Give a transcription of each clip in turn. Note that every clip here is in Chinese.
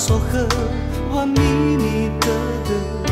所和我秘密的的，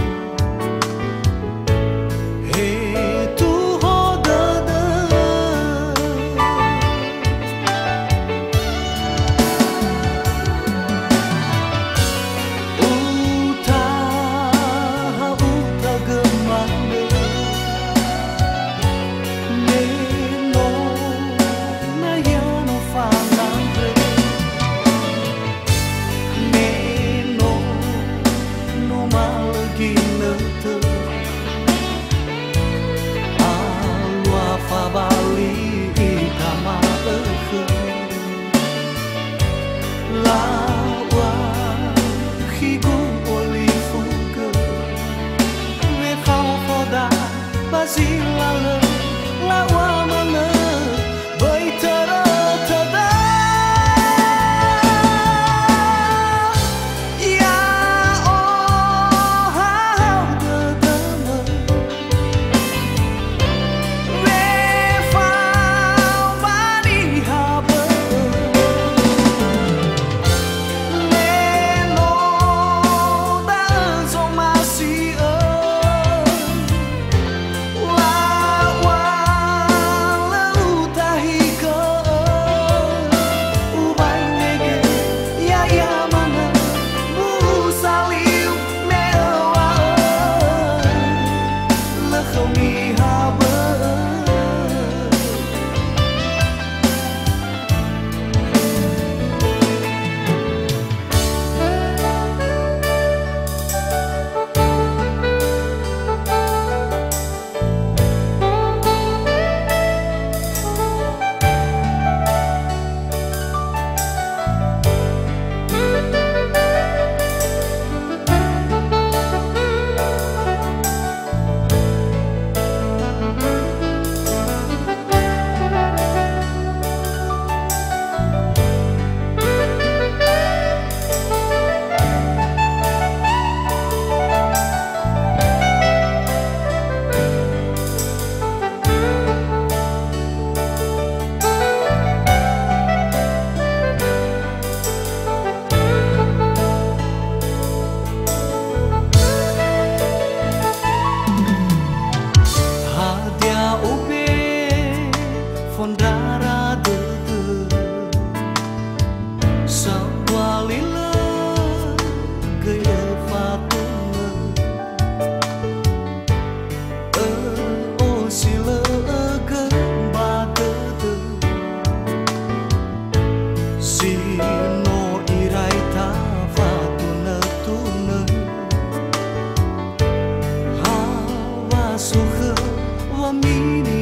a meaning.